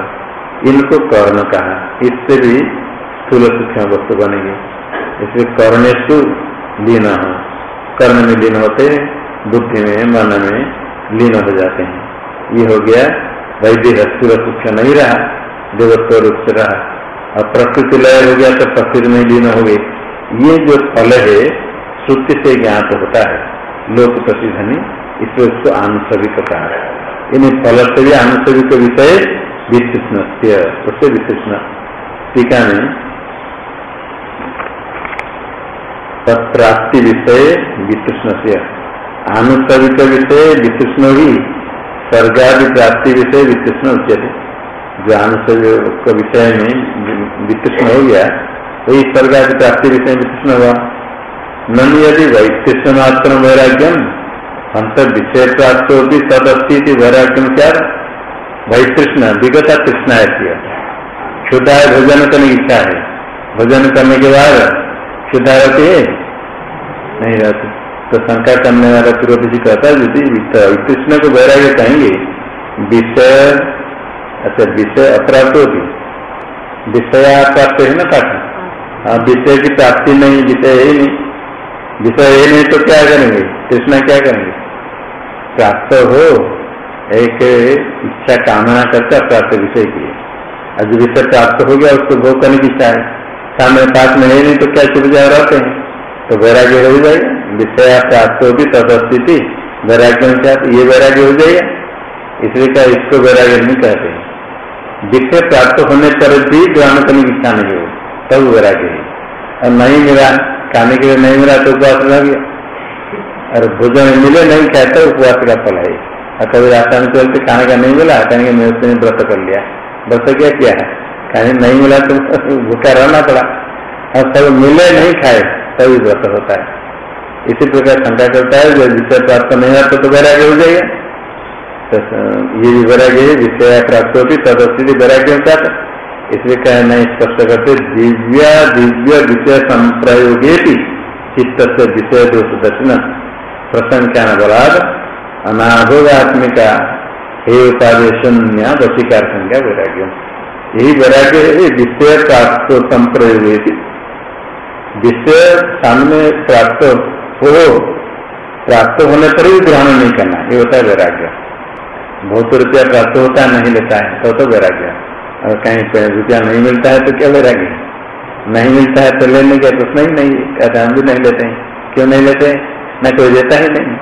इनको कर्ण कहा। इससे भी स्थूल सूक्ष्म वस्तु बनेगी। इसलिए कर्णेशु लीन हो। कर्ण में लीन होते बुद्धि में, मन में लीन हो जाते हैं। ये हो गया वैद्य स्थूल सूक्ष्म नहीं रहा देवत्व रूप से रहा और प्रकृति लय हो गया तो प्रकृति में लीन हो गई। ये जो फल है, श्रुति से ज्ञात होता है। लोक प्रसिद्ध नहीं इसलिए उसको आनुसविक कहा इन फल से भी आनुसविक विषय वितृष्ण उससे वितृष्ण टीका में तत्प्राप्ति विषय वितृष्ण से आनुसविक विषय वितृष्ण ही। स्वर्गादि प्राप्ति विषय वितृष्ण उच्चते जो आनुसविक विषय में वितृष्ण हो गया, वही स्वर्गादि प्राप्ति विषय में वितृष्ण हुआ। न यदि वैतृष्ण मात्र वैराग्यम, हम तो विषय प्राप्त होती तदस्थि वैराग्यम क्या वैतृष्ण विगता तृष्णा है क्षुदा भोजन करने की इच्छा है। भोजन करने के बाद क्षुदा रहती है? नहीं रहती। तो शंका करने वाला पूर्व जी कहता है यदि कृष्ण को वैराग्य कहेंगे। विषय अच्छा विषय अप्राप्त होती विषय प्राप्त है ना पाठ? हाँ। विषय की प्राप्ति नहीं विषय है नहीं। विषय है नहीं तो क्या करेंगे? कृष्ण क्या करेंगे? प्राप्त हो एक इच्छा कामना करता प्राप्त विषय की। आज विषय प्राप्त हो गया उसको भोग करने की इच्छा है। सामने पास में है नहीं तो क्या छुप जाए रहते हैं? तो वैराग्य हो जाएगा। विषय प्राप्त होगी तदस्थिति, वैराग्य में ये वैराग्य हो जाएगा इसलिए क्या इसको वैराग्य नहीं कहते विषय प्राप्त होने पर भी ग्रहण करने की इच्छा नहीं हो तब वैराग्य है। और नहीं मिला, खाने के लिए नहीं मिला तो उपवास रह गया। और भोजन मिले नहीं खाए तो उपवास का फल है। और कभी रास्ता में चलते खाने का नहीं मिला कहेंगे मैं उसने व्रत कर लिया। व्रत क्या किया कहीं नहीं मिला तो <laughs> भूखा रहना पड़ा। और सब मिले नहीं खाए, तभी व्रत होता है। इसी प्रकार शंका करता है, जो विषय प्राप्त नहीं आता तो वैराग्य हो जाएगा। तो ये भी वैराग्य है विषय प्राप्त होती तदस्थिति वैराग्य होता है इसलिए कह नहीं स्पष्ट करते, दिव्या, दिव्य, विषय संप्रयोगे भी चित्त से विषय दोष दर्शन प्रसंख्यान बलाद अनाभोगात्मिका हे उपाधि शून्य संज्ञा वैराग्य यही वैराग्य है विषय प्राप्त संप्रयोग विषय सामने प्राप्त हो प्राप्त होने पर भी ग्रहण नहीं करना ये होता है वैराग्य। बहुत रुपया प्राप्त होता है नहीं लेता है तो तो वैराग्य। और कहीं रुपया नहीं मिलता है तो क्या वैराग्य? नहीं मिलता है तो लेने का तो नहीं नहीं कहते हम भी नहीं लेते हैं। क्यों नहीं लेते हैं? न कोई देता ही नहीं।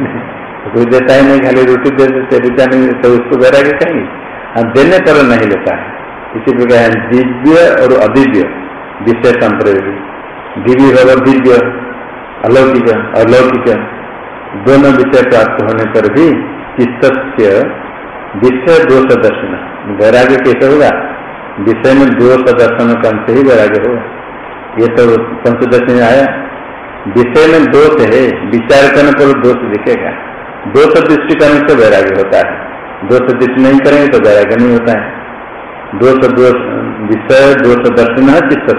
<laughs> कोई देता ही नहीं, खाली रोटी दे देते, रुपया नहीं तो उसको वैराग्य कहेंगे देने पर नहीं लेता है। इसी प्रकार दिव्य और अदिव्य। विषय संप्रयोग दिव्य और दिव्य। अलौकिक अलौकिक। दोनों विषय प्राप्त होने पर भी चित्त विषय दोष दर्शन वैराग्य कैसे होगा? विषय में दोष दर्शन कम से ही वैराग्य होगा। ये तो पंचदशी में आया। विषय में दोष है, विचार करने पर दोष दिखेगा। दोष दृष्टि करने से वैराग्य होता है। दोष दृष्टि नहीं करेंगे तो वैराग्य नहीं होता है। दोष दोष, विषय, दोष दर्शन चित्त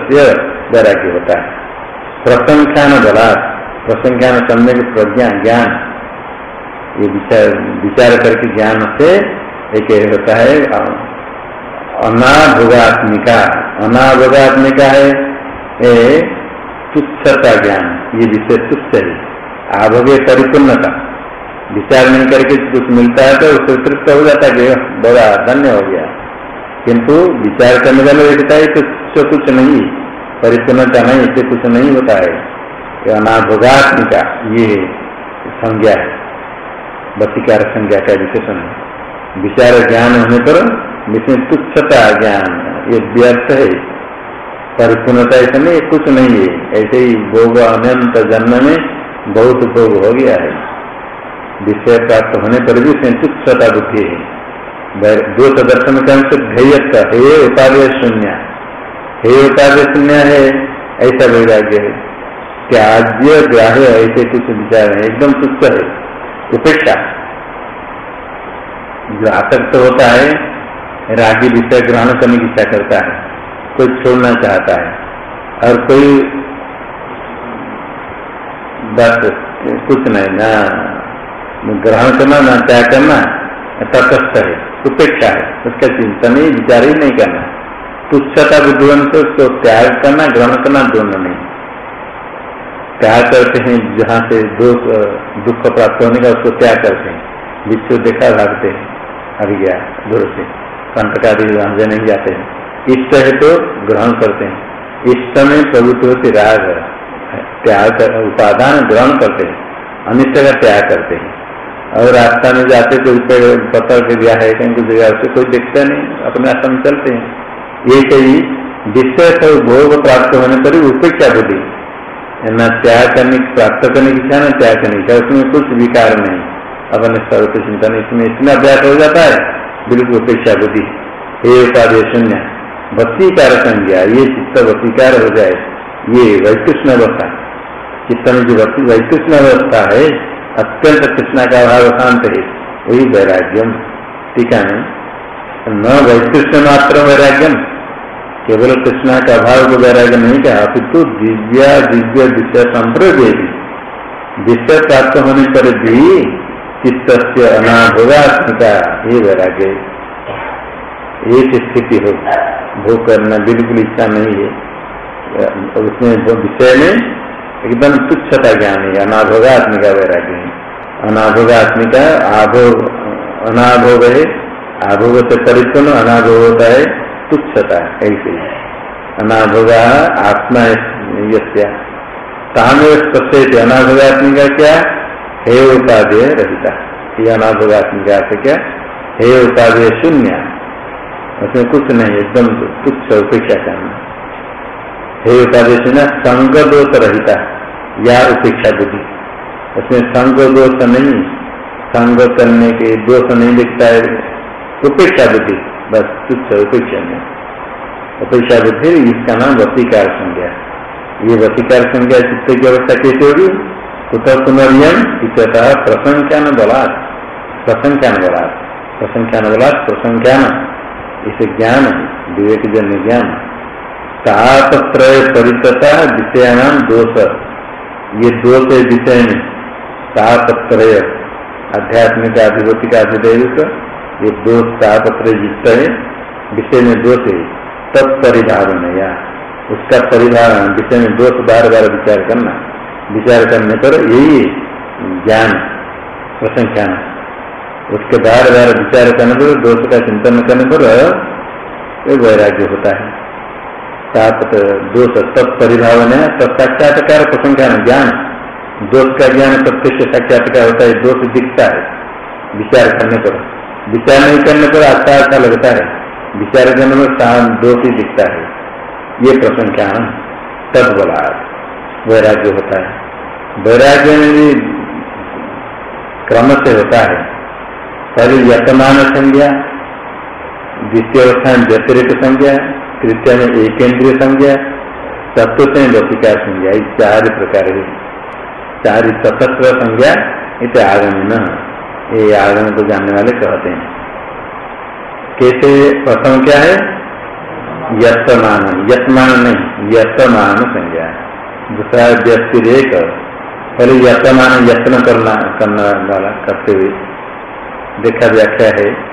वैराग्य होता है। प्रसंख्यान बलात् प्रसंख्यान करने की प्रज्ञा, ज्ञान। ये विचार विचार करके ज्ञान से एक होता है, अनाभोगात्मिका। अनाभोगात्मिका है तुच्छता ज्ञान, ये विषय तुच्छ है, आभोगे परिपूर्णता। विचार नहीं करके कुछ मिलता है तो उससे तृप्त हो जाता है बड़ा धन्य हो गया। किंतु विचार करने वाले है तो कुछ नहीं। परिपूर्णता नहीं इससे कुछ नहीं होता है। ये अनाभोगात्मिका, ये संज्ञा है। बतिकार संज्ञा का विशेषण है। विचार ज्ञान होने पर लेकिन तुच्छता ज्ञान, ये व्यर्थ है। परिपूर्णता ऐसा नहीं कुछ नहीं है। ऐसे ही भोग अनंत जन्म में बहुत भोग हो गया है। विषय प्राप्त होने पर भी उसमें तुच्छता बुद्धि है। दोष दर्शन कर्म से हे उपाध्य शून्य। हे उपाध्य शून्य है ऐसा वैराग्य है। त्याज्य ग्राह्य ऐसे कुछ विचार है, एकदम तुच्छ है, उपेक्षा। जो आसक्त होता है, रागी विषय ग्रहण करने की इच्छा करता है, कोई छोड़ना चाहता है, और कोई बस कुछ नहीं, ना, ग्रहण करना, ना त्याग करना, तटस्थ है, उपेक्षा है, उसका चिंतन ही, विचार ही नहीं करना। तुच्छता बुद्धिवन से उसको त्याग करना, ग्रहण करना दोनों नहीं। त्याग करते हैं, जहाँ से दुख दुख प्राप्त होने का उसको त्याग करते हैं। विश्व देखा भागते हैं, अभी गया, दूर से। कंटकादि आदि नहीं जाते हैं। इष्ट है तो ग्रहण करते हैं। इष्ट में प्रवृत्ति होती राग, त्याग, उपादान ग्रहण करते हैं। अनिष्ट का त्याग करते हैं। और रास्ता में जाते कोई पत्थर के ब्याह है, कहीं कुछ जगह से कोई देखता नहीं, अपने रास्ता में चलते हैं। ये कही, विषय सब भोग प्राप्त होने पर उपेक्षा बुद्धि। न त्याग करने प्राप्त करने की इच्छा न त्याग करने की उसमें कुछ विकार नहीं। अपने सर्व चिंतन इसमें इतना अभ्यास हो जाता है, बिल्कुल उपेक्षा बुद्धि। हे उपाधि शून्य, वसीकार संज्ञा, ये चित्त वसीकार हो जाए, ये वैकृष्ण अवस्था। चित्त में जो वैकृष्ण अवस्था है, अत्यंत कृष्णा का अभाव शांत है, वही वैराग्यम। ठीक है न वैकृष्ण मात्र वैराग्यम केवल कृष्णा का अभाव को वैराग्य नहीं कहा अपितु दिव्या, दिव्य विषय संप्रदेवी विषय प्राप्त होने पर भी चित्त से अनाभोगात्मिका ये वैराग्य एक स्थिति हो, भोग करना बिल्कुल इच्छा नहीं है। उसमें विषय में एकदम तुच्छता ज्ञान है अनाभोगात्मिका वैराग्य है। अनाभोगात्मिका आभोग अनाभोग है, आभोग से परिपूर्ण अनाभोग होता है। तुच्छता ऐसे अनाभोगा आत्मा तामेव स्पष्ट अनाभोगात्मिका क्या? हे उपाधेय रहता। ये अनाभोगात्मिका से क्या? हे उपाधेय शून्य। उसमें कुछ नहीं, एकदम तुच्छ उपेक्षा करना। हे उपाधेय शून्य संग दोष रहता। या उपेक्षा बुद्धि। उसमें संग दोष नहीं संग करने के दोष नहीं दिखता है, उपेक्षा बुद्धि। बस तुच्छ उपेक्षा में उपेक्षा बुद्धि इसका नाम वसीकार संज्ञा। ये वसीकार संज्ञा चित्त की अवस्था कैसे होगी? कुत पुनर्यम इतना प्रसंख्यान बलात् प्रसंख्यान बलात् प्रसंख्यान। बलात् प्रसंख्यान इसे ज्ञान विवेक जन्य ज्ञान। तापत्रय परितता विषयानाम दोष। ये दोष है विषय में। तापत्रय। आध्यात्मिक अधिपति का अधिदेव ये दोष तापत्र युक्त है, विषय में दोष है तत्परिधारण या। उसका परिधारण विषय में दोष बार बार विचार करना। विचार करने पर यही ज्ञान, प्रसंख्यान। उसके बार बार विचार करने पर, दोष का चिंतन करने पर वैराग्य होता है। ताप दोष तत्परिभावन है, तत्साक्षात्कार, प्रसंख्यान, ज्ञान। दोष का ज्ञान प्रत्यक्ष साक्षात्कार होता है, दोष दिखता है, विचार करने पर। विचार नहीं करने पर अच्छा अच्छा लगता है। विचार करने में शांत दोष ही दिखता है। ये प्रसंख्यान तद बोला वैराग्य होता है। वैराग्य में भी क्रम से होता है। पहले यतमान संज्ञा, द्वितीय अवस्था में व्यतिरिक संज्ञा, तृतीय में एक इंद्रिय संज्ञा, चतुर्थ में वसिका संज्ञा चार प्रकार है। चार सतस्त्र संज्ञा, इत आगमी न ये आगम को जानने वाले कहते हैं। कैसे? प्रथम क्या है? यत्मान यत्मान नहीं यत्मान संज्ञा दूसरा व्यक्ति एक पहले यत्मान यत्न करना, करने वाला करते हुए देखा व्याख्या है।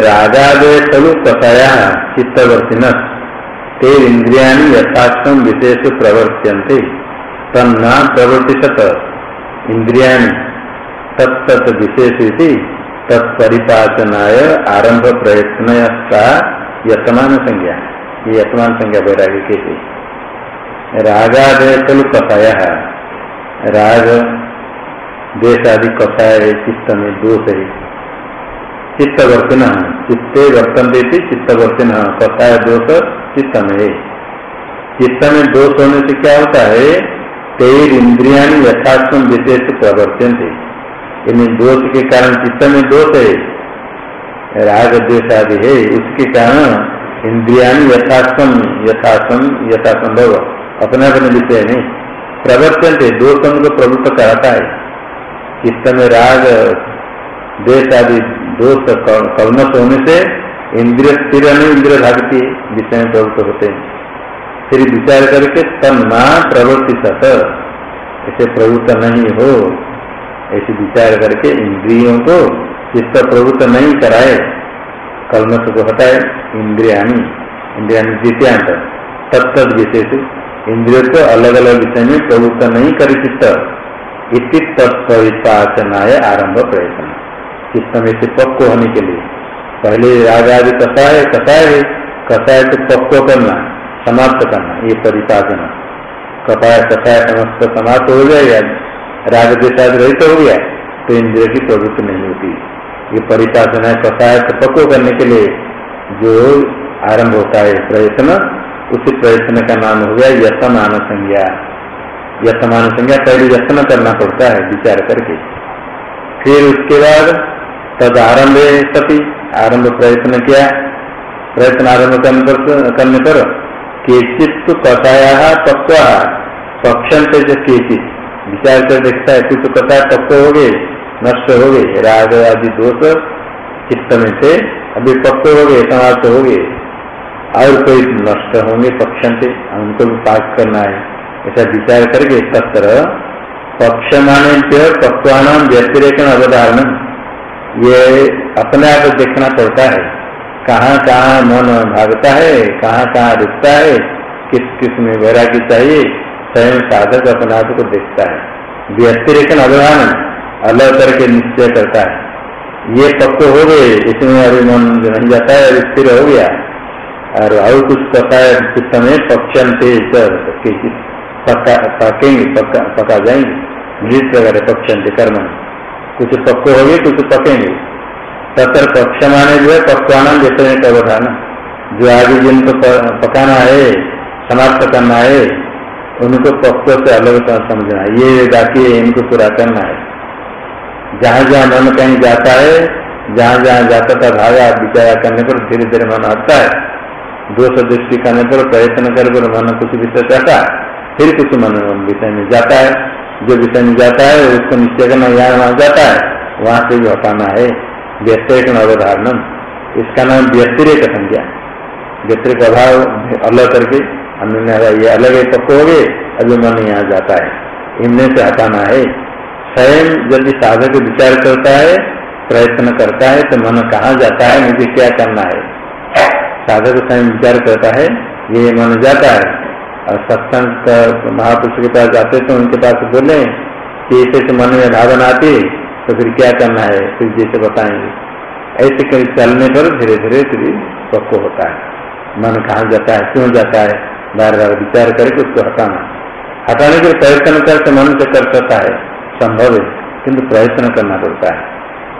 रागादे चलु कथाया चित्तवर्ती न ते इंद्रिया यथाक्षम विशेष प्रवर्त्यंते तन्ना प्रवर्तिशत इंद्रिया तत्त विशेष तत्परिपाचनाय आरंभ प्रयत्न का यतमान संज्ञा ये यतमान संज्ञा वैराग्य के रागादय कल कथाया राग देश आदि कथाय चित्त में दोष। है चित्त वर्तन चित्ते वर्तन देती चित्त वर्तन कथाय दोष चित्त में चित्त में दोष होने से क्या होता है? तेर इंद्रिया यथात्म विशेष प्रवर्तन थे इन दोष के कारण चित्त में दोष है। राग द्वेष आदि है। उसके कारण इंद्रिया यथासम यथासम, यथासंभव अपना अपने विषय नहीं। प्रवर्तन थे दोष को प्रवृत्त कराता है। चित्त में राग देश आदि दोष कलमस होने से इंद्रिय स्थिर नहीं इंद्रिय भागती है विषय में प्रवृत्त होते हैं। फिर विचार करके ना प्रवृत्ति सत ऐसे प्रवृत्त नहीं हो। ऐसे विचार करके इंद्रियों को चित्त प्रवृत्त नहीं कराए, कलमस को हटाए, इंद्रियाणी इंद्रियाणी द्वितीयांत तत्त विशेष, इंद्रियों को अलग अलग विषय में प्रवृत्त नहीं करे चित्त। इति तत्पाचनाय आरंभ प्रयत्न। चित्त में से पक्व होने के लिए। पहले राग आदि कसाय कसाय है कसाय को पक्व करना, समाप्त करना, ये परिपाचना कपाय, कसाय, समस्त समाप्त हो जाएगा। राग देशाद रहित हो गया तो इंद्रिय की प्रवृत्ति नहीं होती। ये परिपासन कसाय पक्व करने के लिए जो आरंभ होता है प्रयत्न, उसी प्रयत्न का नाम हो गया यथमान संज्ञा। यथमान संज्ञा पहले यत्न करना पड़ता है, विचार करके। फिर उसके बाद तद आरंभ सती, आरंभ प्रयत्न किया। प्रयत्न आरंभ करने पर केचित तो सक्षम से जो केचित। विचार कर देखता है कुछ कथा तत्व हो गए नष्ट हो गए राग आदि दोष चित्त में से अभी पक्व हो गए, समाप्त हो गए। और कोई नष्ट होंगे पक्षम से, उनको भी पास करना है। ऐसा विचार करके तत्र पक्षमाने पक्वान व्यतिरेकण अवधारण। ये अपने आप देखना पड़ता है। कहाँ कहाँ मन भागता है, कहाँ कहाँ रुकता है, किस किसमें वैराग्य चाहिए स्वयं साधक अपने आप को देखता है। व्यतिरेकन अवधारण अलग करके निश्चय करता है। ये पक्व हो गए इसमें अभी मन नहीं जाता है स्थिर हो गया। और और कुछ पता है, कुछ समय पक्षंते पकेंगे पका जाएँगे। नृत्य वगैरह पक्षंते कर्म कुछ पक्के हो गए, कुछ पकेंगे। तथा पक्ष माने जो है पक्वाना जैसे अवधान जो आगे जिनको पकाना है, समाप्त करना है उनको पक्व से अलग समझना। है ये बाकी इनको पूरा करना है। जहाँ जहाँ मन कहीं जाता है, जहाँ जहाँ जाता था भागा, विचार करने पर धीरे धीरे मन हटता है। दोष दृष्टि करने पर प्रयत्न कर मन कुछ विषय चाहता फिर कुछ मन विषय में जाता है। जो विषय में जाता है, उसको निश्चय करना यहाँ वहाँ जाता है। वहाँ से भी हटाना है। व्यतिरिक अवधारण इसका नाम व्यतिरिक संज्ञा। व्यतिरिक अभाव, अलग करके अन्य ये अलग है, पक्को हो गए अभी मन यहाँ जाता है। इनमें से हटाना है। स्वयं यदि साधक विचार करता है, प्रयत्न करता है तो मन कहाँ जाता है, मुझे क्या करना है? साधक स्वयं विचार करता है, ये मन जाता है। और सत्संग महापुरुष के पास जाते तो उनके पास बोले, कि ऐसे मन में भावना आती तो फिर क्या करना है? फिर जैसे बताएँगे। ऐसे कहीं चलने पर धीरे धीरे फिर पक्व होता है। मन कहाँ जाता है, क्यों जाता है? बार बार विचार करके उसको हटाना। हटाने के प्रयत्न करके मन से कर सकता है, संभव है, किंतु प्रयत्न करना पड़ता है।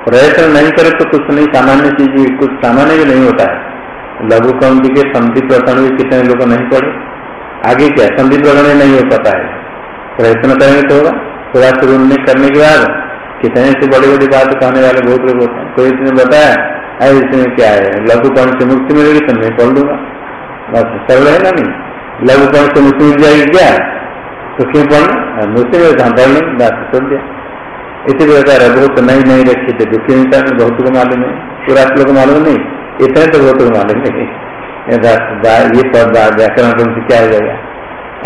प्रयत्न नहीं करे तो कुछ नहीं, सामान्य चीज़ कुछ सामान्य भी नहीं होता है। लघु कम के संधि प्रकरण भी कितने लोग नहीं पढ़े? आगे क्या? संधि प्रगण नहीं हो पाता है। प्रयत्न करेंगे तो होगा। थोड़ा शुरू करने के बाद कितने से बड़ी बड़ी बात कहने वाले बहुत लोग होते हैं। कोई इसने बताया, अरे इसमें क्या है? लघु कर्ण से मुक्ति मिलेगी तो मैं पढ़ लूँगा। बस है ना नहीं? लघु कर्ण से मुक्ति मिल जाएगी क्या? तो तो हम पढ़ लेंगे छोड़ दिया इसी प्रकार बहुत नहीं नहीं रखे थे। दुखी में बहुत को मालूम है। पूरा लोग मालूम नहीं। इतने तो बहुत को मालूम नहीं। ये पद व्याकरण ग्रंथ क्या हो जाएगा?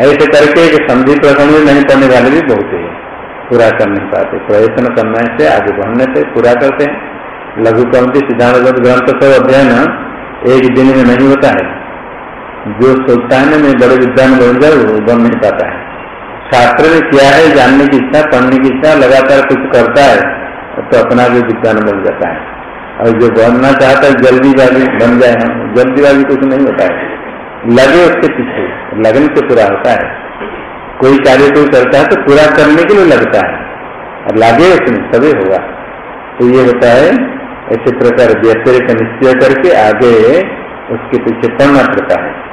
ऐसे करके एक संधि प्रकरण में नहीं पढ़ने वाले भी बहुत है। पूरा कर नहीं पाते। प्रयत्न करने से, आगे बढ़ने से, पूरा करते हैं। लघु पंक्ति सिद्धांत, ग्रंथ सब अध्ययन एक दिन में नहीं होता है। जो सोचता है ना मैं बड़े विद्वान बन जाऊ वो बन नहीं पाता है। शास्त्र में क्या है, जानने की इच्छा, पढ़ने की इच्छा, लगातार कुछ करता है तो अपना भी विद्वान बन जाता है। और जो बनना चाहता है जल्दी जल्दीबाजी बन जाए हम, जल्दीबाजी कुछ नहीं होता है। लगे उसके पीछे, लगने से पूरा होता है। कोई कार्य कोई करता है तो पूरा करने के लिए लगता है। और लगे उसमें सभी होगा। तो ये होता है, ऐसे प्रकार व्यतिरिक निश्चय करके आगे उसके पीछे पढ़ना पड़ता है।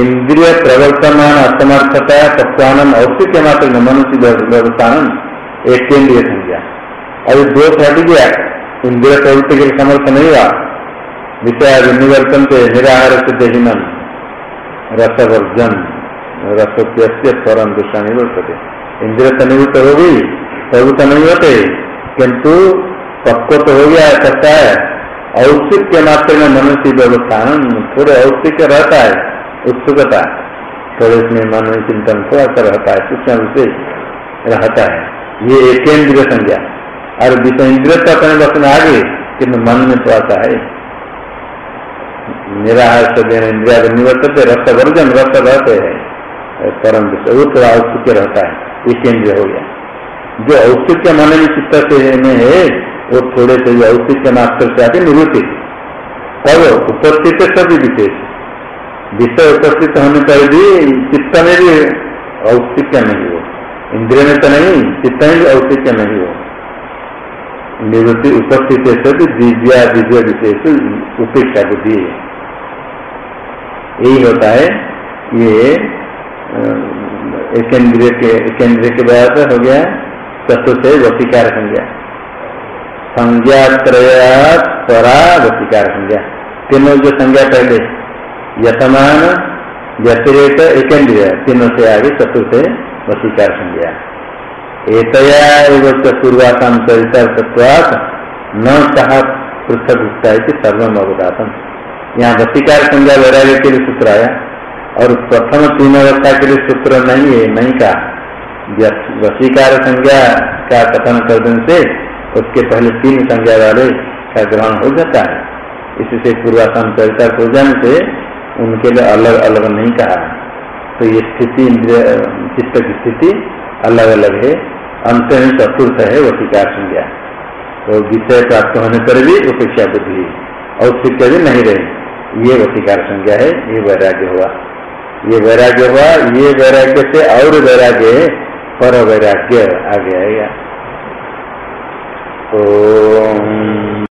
इंद्रिय प्रवर्तमान असमर्थता पक्वान औषित्य मात्र मनुष्य व्यवस्थान एक केंद्रीय संज्ञा अभी दो हट गया इंद्रिय प्रवृत्ति के समर्थ नहीं हुआ। विषय निवर्तन से निराहार से देहिनन रसवर्जन रसोप्य स्वरम दूसरा निवर्तते। इंद्रिय तो निवृत्त हो गई प्रवृत्त नहीं होते, किंतु पक्व तो हो गया कहता है। औत्सिक मात्र में मनुष्य व्यवस्थान, थोड़े औत्सिक रहता है। उत्सुकता थोड़े इसमें मन में चिंतन थोड़ा सा रहता है सूक्ष्म से रहता है। ये एक संज्ञा। और विषय इंद्रिय तो अपने बस में आ गए किन्तु मन में थोड़ा सा है। निराहार से इंद्रिया निवर्तते रस वर्जन रस रहते है। परम विषय वो थोड़ा औत्सुक्य रहता है। एक हो गया। जो औत्सुक्य मन में चित्त से में है, वो थोड़े से औत्सुक्य मात्र से आके निवृत्ति। तब उपस्थित सभी विशेष। विषय उपस्थित होने पर भी चित्त में भी औत्सुक्य नहीं हो। इंद्रिय में तो नहीं, चित्त में भी औचित्य नहीं हो। निवृत्ति उपस्थित है दिव्या दिव्य विषय उपेक्षा बुद्धि यही होता है ये एक इंद्रिय के एक के हो गया, चतुर्थ वतिकार संज्ञा। संज्ञा त्रया परा वतिकार संज्ञा। तीनों जो संज्ञा पहले यथमान व्यतिरेक एक तीनों से आगे चतुर्थ वतिकार संज्ञा एतया पूर्वासाम चरित्र न कहा पृथक उठता है सर्वम अवगातम। यहाँ वसीकार संज्ञा वैराग्य के लिए सूत्र आया। और प्रथम तीन अवस्था के लिए सूत्र नहीं है, नहीं कहा। वसीकार संज्ञा का कथन कर देने से उसके पहले तीन संज्ञा वाले का ग्रहण हो जाता है। इससे पूर्वासन चरित्र हो जाने से उनके लिए अलग अलग नहीं कहा। तो ये स्थिति चित्त की स्थिति अलग अलग है। अंत में चतुर्थ है वसीकार संज्ञा तो विषय प्राप्त होने पर भी उपेक्षा बुद्धि औत्सिक भी नहीं रहे। ये वसीकार संज्ञा है, ये वैराग्य हुआ। ये वैराग्य हुआ, ये वैराग्य से और वैराग्य है, पर वैराग्य आ गया ओ